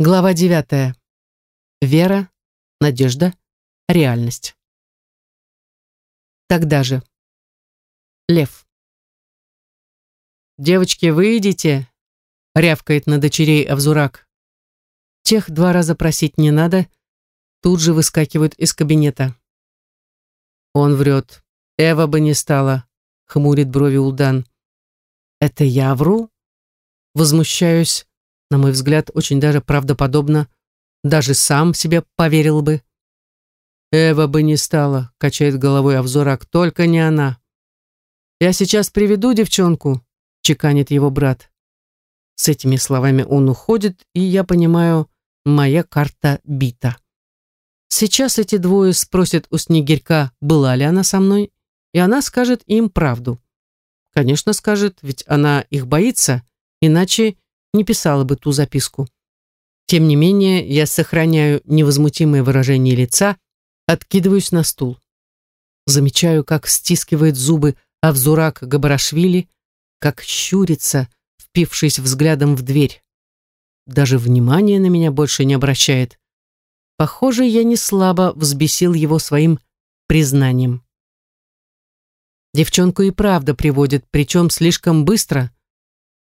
Глава девятая. Вера, надежда, реальность. Тогда же. Лев. «Девочки, вы идите?» — рявкает на дочерей Авзурак. Тех два раза просить не надо, тут же выскакивают из кабинета. Он врет. Эва бы не стала, хмурит брови Улдан. Это я вру? Возмущаюсь, на мой взгляд, очень даже правдоподобно. Даже сам себе поверил бы. Эва бы не стала, качает головой Авзорак, только не она. Я сейчас приведу девчонку, чеканит его брат. С этими словами он уходит, и я понимаю, моя карта бита. Сейчас эти двое спросят у Снегирька, была ли она со мной, и она скажет им правду. Конечно, скажет, ведь она их боится, иначе не писала бы ту записку. Тем не менее, я сохраняю невозмутимое выражение лица, откидываюсь на стул. Замечаю, как стискивает зубы Авзурак Габарашвили, как щурится, впившись взглядом в дверь. Даже внимания на меня больше не обращает. Похоже, я не слабо взбесил его своим признанием. Девчонку и правда приводит, причем слишком быстро.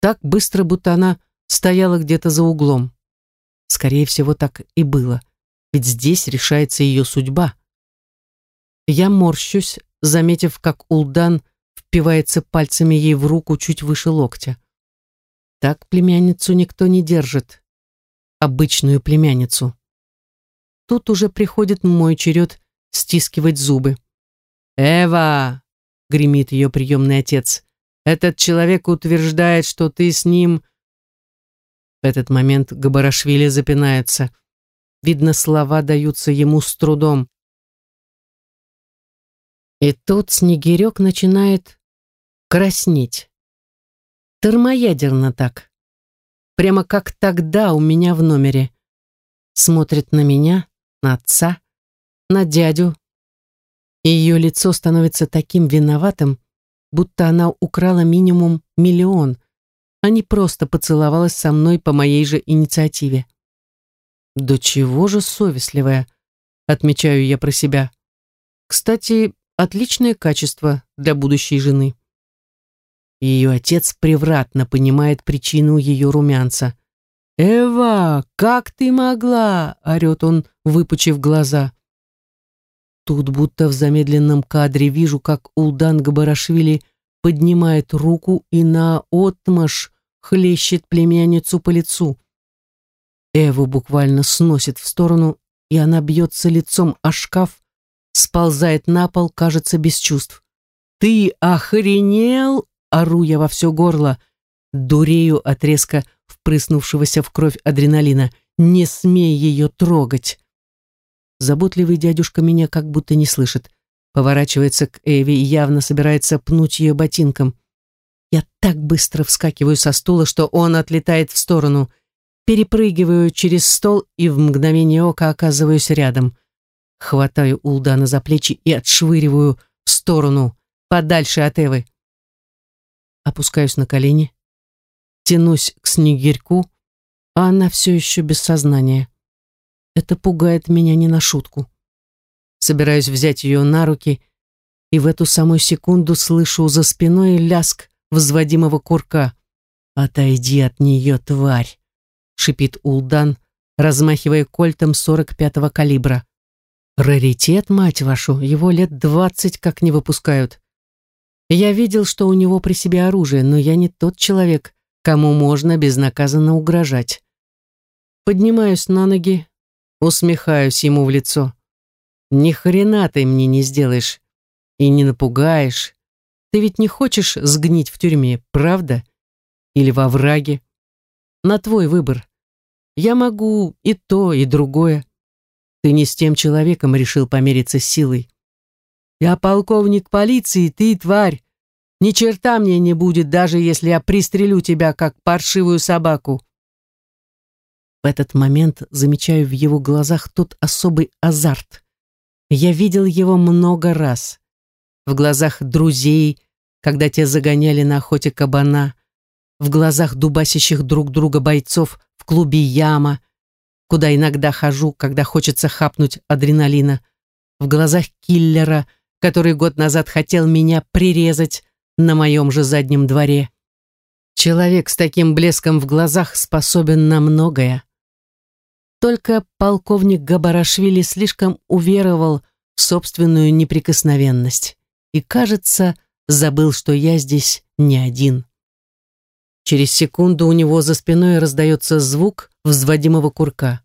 Так быстро, будто она стояла где-то за углом. Скорее всего, так и было, ведь здесь решается ее судьба. Я морщусь, заметив, как Улдан впивается пальцами ей в руку чуть выше локтя. Так племянницу никто не держит. Обычную племянницу. Тут уже приходит мой черед стискивать зубы. «Эва!» — гремит ее приемный отец. «Этот человек утверждает, что ты с ним...» Этот момент Габарашвили запинается. Видно, слова даются ему с трудом. И тут Снегирек начинает краснеть. Термоядерно так. Прямо как тогда у меня в номере. Смотрит на меня, на отца, на дядю. И ее лицо становится таким виноватым, будто она украла минимум миллион, а не просто поцеловалась со мной по моей же инициативе. «Да чего же совестливая», — отмечаю я про себя. Кстати, отличное качество для будущей жены. Ее отец превратно понимает причину ее румянца. «Эва, как ты могла?» — орет он, выпучив глаза. Тут будто в замедленном кадре вижу, как Улдан Габарашвили поднимает руку и на отмаш хлещет племянницу по лицу. Эву буквально сносит в сторону, и она бьется лицом о шкаф, сползает на пол, кажется, без чувств. «Ты охренел?» — ору я во все горло, дурею от резко впрыснувшегося в кровь адреналина. «Не смей ее трогать!» Заботливый дядюшка меня как будто не слышит. Поворачивается к Эви и явно собирается пнуть ее ботинком. Я так быстро вскакиваю со стула, что он отлетает в сторону. Перепрыгиваю через стол и в мгновение ока оказываюсь рядом. Хватаю Улдана за плечи и отшвыриваю в сторону, подальше от Эвы. Опускаюсь на колени, тянусь к снегирьку, а она все еще без сознания. Это пугает меня не на шутку. Собираюсь взять ее на руки, и в эту самую секунду слышу за спиной ляск взводимого курка. «Отойди от нее, тварь!» — шипит Улдан, размахивая кольтом 45-го калибра. «Раритет, мать вашу, его лет двадцать как не выпускают. Я видел, что у него при себе оружие, но я не тот человек, кому можно безнаказанно угрожать. Поднимаюсь на ноги, усмехаюсь ему в лицо. Ни хрена ты мне не сделаешь и не напугаешь. Ты ведь не хочешь сгнить в тюрьме, правда? Или во враге? На твой выбор. Я могу и то, и другое. Ты не с тем человеком решил помериться силой. Я полковник полиции, ты тварь. Ни черта мне не будет, даже если я пристрелю тебя, как паршивую собаку. В этот момент замечаю в его глазах тот особый азарт. Я видел его много раз. В глазах друзей, когда те загоняли на охоте кабана, в глазах дубасящих друг друга бойцов в клубе «Яма», куда иногда хожу, когда хочется хапнуть адреналина, в глазах киллера, который год назад хотел меня прирезать на моем же заднем дворе. Человек с таким блеском в глазах способен на многое. Только полковник Габарашвили слишком уверовал в собственную неприкосновенность и, кажется, забыл, что я здесь не один. Через секунду у него за спиной раздается звук взводимого курка.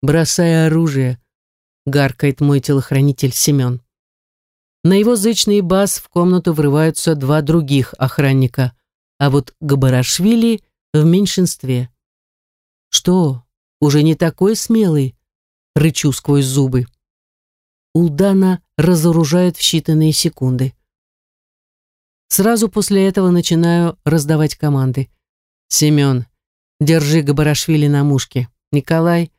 «Бросай оружие», — гаркает мой телохранитель Семен. На его зычный бас в комнату врываются два других охранника, а вот Габарашвили в меньшинстве. «Что, уже не такой смелый?» — рычу сквозь зубы. Улдана разоружает в считанные секунды. Сразу после этого начинаю раздавать команды. «Семен, держи Габарашвили на мушке. Николай,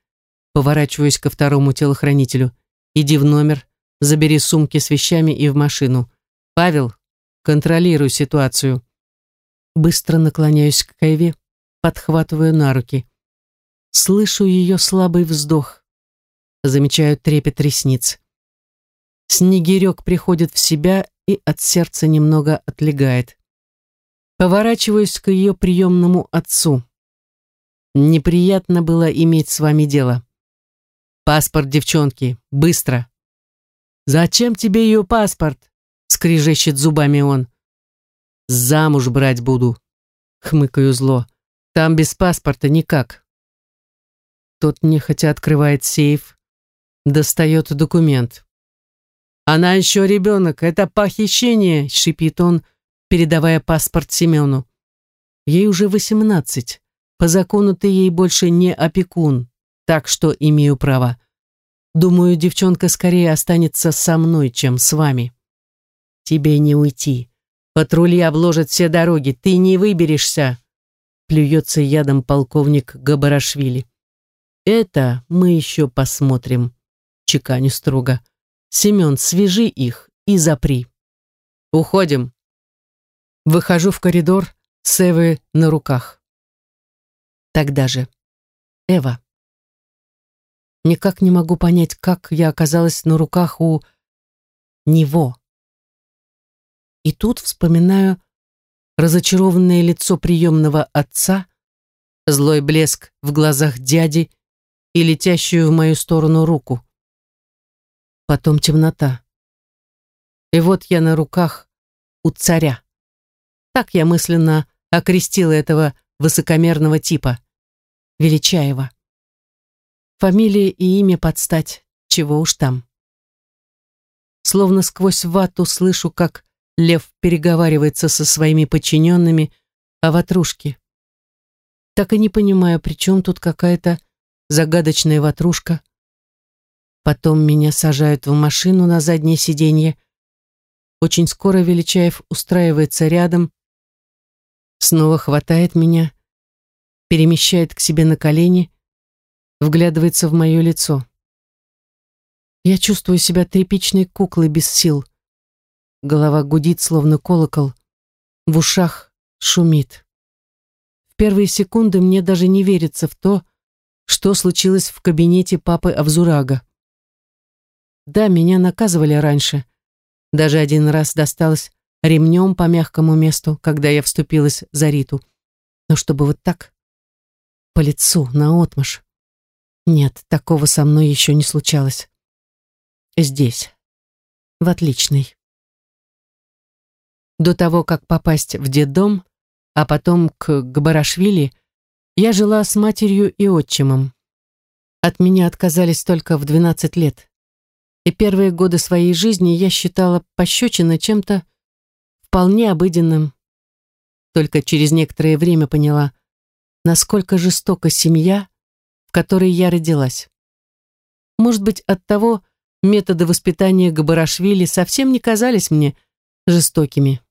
поворачиваюсь ко второму телохранителю, иди в номер, забери сумки с вещами и в машину. Павел, контролируй ситуацию». Быстро наклоняюсь к Кайве, подхватываю на руки. Слышу ее слабый вздох. Замечаю трепет ресниц. Снегирек приходит в себя и от сердца немного отлегает. Поворачиваюсь к ее приемному отцу. Неприятно было иметь с вами дело. Паспорт девчонки, быстро. Зачем тебе ее паспорт? Скрежещет зубами он. Замуж брать буду. Хмыкаю зло. Там без паспорта никак. Тот нехотя открывает сейф, достает документ. «Она еще ребенок, это похищение!» — шипит он, передавая паспорт Семену. «Ей уже восемнадцать. По закону ты ей больше не опекун, так что имею право. Думаю, девчонка скорее останется со мной, чем с вами. Тебе не уйти. Патрули обложат все дороги, ты не выберешься!» Плюется ядом полковник Габарашвили. «Это мы еще посмотрим», — чеканю строго. Семен, свяжи их и запри. Уходим. Выхожу в коридор с Эвой на руках. Тогда же. Эва. Никак не могу понять, как я оказалась на руках у него. И тут вспоминаю разочарованное лицо приемного отца, злой блеск в глазах дяди и летящую в мою сторону руку потом темнота. И вот я на руках у царя. Так я мысленно окрестила этого высокомерного типа. Величаева. Фамилия и имя подстать, чего уж там. Словно сквозь вату слышу, как лев переговаривается со своими подчиненными о ватрушке. Так и не понимаю, при чем тут какая-то загадочная ватрушка, Потом меня сажают в машину на заднее сиденье. Очень скоро Величаев устраивается рядом, снова хватает меня, перемещает к себе на колени, вглядывается в мое лицо. Я чувствую себя тряпичной куклой без сил. Голова гудит, словно колокол. В ушах шумит. В первые секунды мне даже не верится в то, что случилось в кабинете папы Авзурага. Да, меня наказывали раньше. Даже один раз досталось ремнем по мягкому месту, когда я вступилась за Риту. Но чтобы вот так, по лицу, наотмашь. Нет, такого со мной еще не случалось. Здесь, в отличной. До того, как попасть в детдом, а потом к Габарашвили, я жила с матерью и отчимом. От меня отказались только в 12 лет и первые годы своей жизни я считала пощечины чем-то вполне обыденным. Только через некоторое время поняла, насколько жестока семья, в которой я родилась. Может быть, от того методы воспитания Габарашвили совсем не казались мне жестокими.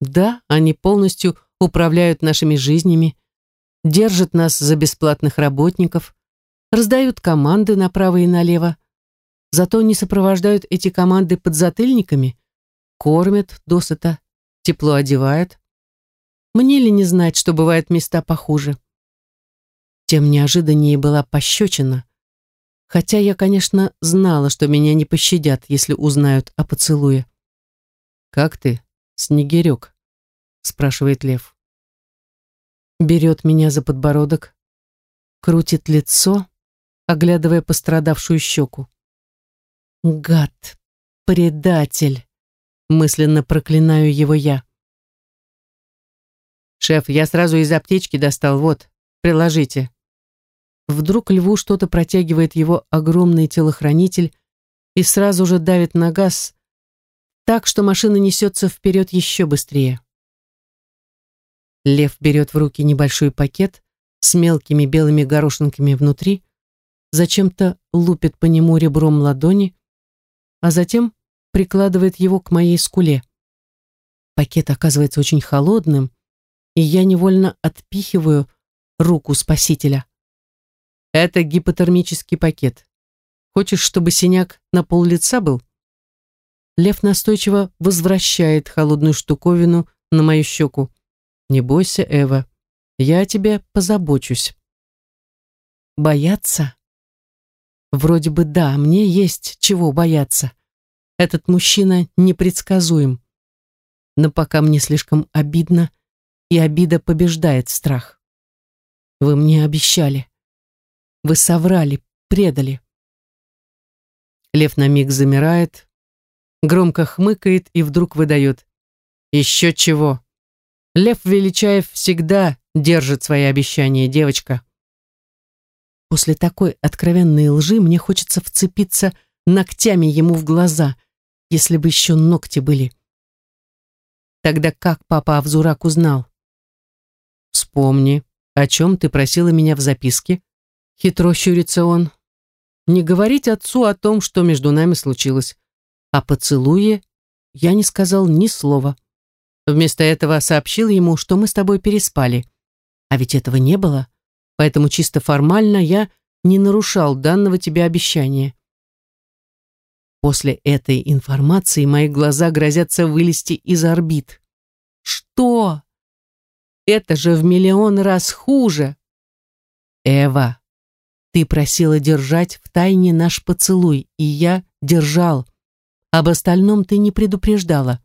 Да, они полностью управляют нашими жизнями, держат нас за бесплатных работников, раздают команды направо и налево, Зато не сопровождают эти команды подзатыльниками, кормят досыта, тепло одевают. Мне ли не знать, что бывают места похуже? тем неожиданнее была пощечина. Хотя я, конечно, знала, что меня не пощадят, если узнают о поцелуе. «Как ты, Снегирек?» — спрашивает Лев. Берет меня за подбородок, крутит лицо, оглядывая пострадавшую щеку. «Гад! Предатель!» — мысленно проклинаю его я. «Шеф, я сразу из аптечки достал, вот, приложите». Вдруг льву что-то протягивает его огромный телохранитель и сразу же давит на газ, так что машина несется вперед еще быстрее. Лев берет в руки небольшой пакет с мелкими белыми горошинками внутри, зачем-то лупит по нему ребром ладони, а затем прикладывает его к моей скуле. Пакет оказывается очень холодным, и я невольно отпихиваю руку спасителя. Это гипотермический пакет. Хочешь, чтобы синяк на пол лица был? Лев настойчиво возвращает холодную штуковину на мою щеку. Не бойся, Эва, я о тебе позабочусь. Бояться? Вроде бы да, мне есть чего бояться. Этот мужчина непредсказуем. Но пока мне слишком обидно, и обида побеждает страх. Вы мне обещали. Вы соврали, предали. Лев на миг замирает, громко хмыкает и вдруг выдает. Еще чего. Лев Величаев всегда держит свои обещания, девочка. После такой откровенной лжи мне хочется вцепиться ногтями ему в глаза, если бы еще ногти были. Тогда как папа Авзурак узнал? Вспомни, о чем ты просила меня в записке. Хитро щурится он. Не говорить отцу о том, что между нами случилось. О поцелуе я не сказал ни слова. Вместо этого сообщил ему, что мы с тобой переспали. А ведь этого не было, поэтому чисто формально я не нарушал данного тебе обещания. После этой информации мои глаза грозятся вылезти из орбит. Что? Это же в миллион раз хуже. Эва, ты просила держать в тайне наш поцелуй, и я держал. Об остальном ты не предупреждала.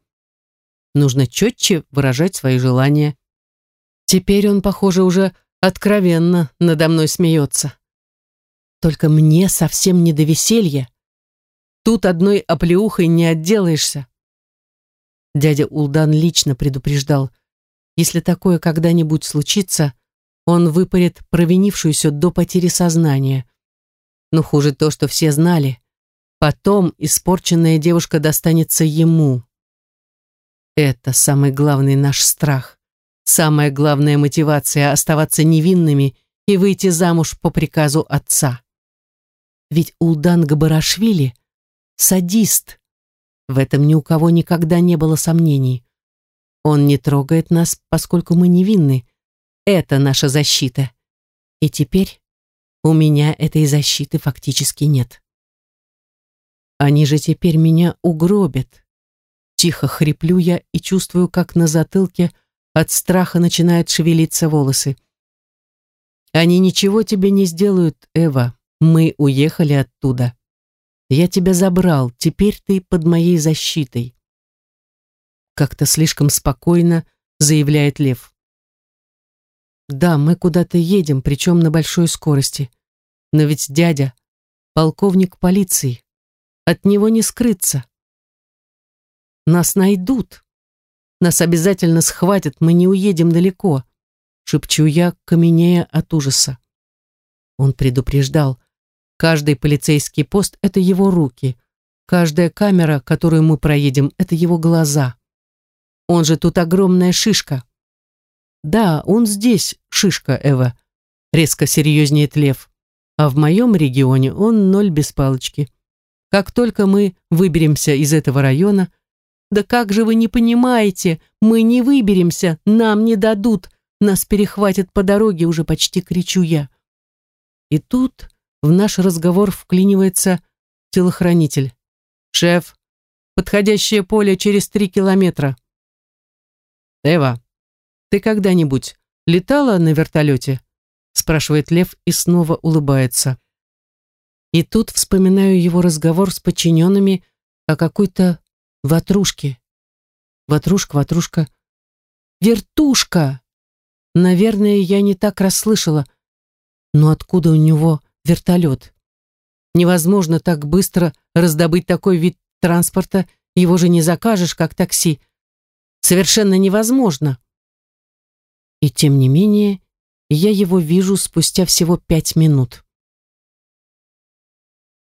Нужно четче выражать свои желания. Теперь он, похоже, уже откровенно надо мной смеется. Только мне совсем не до веселья. Тут одной оплеухой не отделаешься. Дядя Улдан лично предупреждал, если такое когда-нибудь случится, он выпарит провинившуюся до потери сознания. Но хуже то, что все знали. Потом испорченная девушка достанется ему. Это самый главный наш страх. Самая главная мотивация оставаться невинными и выйти замуж по приказу отца. Ведь Улдан Габарашвили — садист. В этом ни у кого никогда не было сомнений. Он не трогает нас, поскольку мы невинны, это наша защита. И теперь у меня этой защиты фактически нет. Они же теперь меня угробят. Тихо хриплю я и чувствую, как на затылке от страха начинают шевелиться волосы. Они ничего тебе не сделают, Эва. Мы уехали оттуда. Я тебя забрал, теперь ты под моей защитой. Как-то слишком спокойно заявляет Лев. Да, мы куда-то едем, причем на большой скорости. Но ведь дядя — полковник полиции. От него не скрыться. Нас найдут. Нас обязательно схватят, мы не уедем далеко. Шепчу я, каменея от ужаса. Он предупреждал. Каждый полицейский пост — это его руки. Каждая камера, которую мы проедем, — это его глаза. Он же тут огромная шишка. «Да, он здесь, шишка Эва», — резко серьезнеет Лев. «А в моем регионе он ноль без палочки. Как только мы выберемся из этого района...» «Да как же вы не понимаете? Мы не выберемся, нам не дадут, нас перехватят по дороге», уже почти кричу я. И тут в наш разговор вклинивается телохранитель. «Шеф, подходящее поле через три километра». «Эва, ты когда-нибудь летала на вертолете? спрашивает Лев и снова улыбается. И тут вспоминаю его разговор с подчиненными о какой-то ватрушке. Ватрушка, ватрушка. Вертушка! Наверное, я не так расслышала. Но откуда у него вертолет? Невозможно так быстро раздобыть такой вид транспорта, его же не закажешь, как такси. Совершенно невозможно. И тем не менее, я его вижу спустя всего пять минут.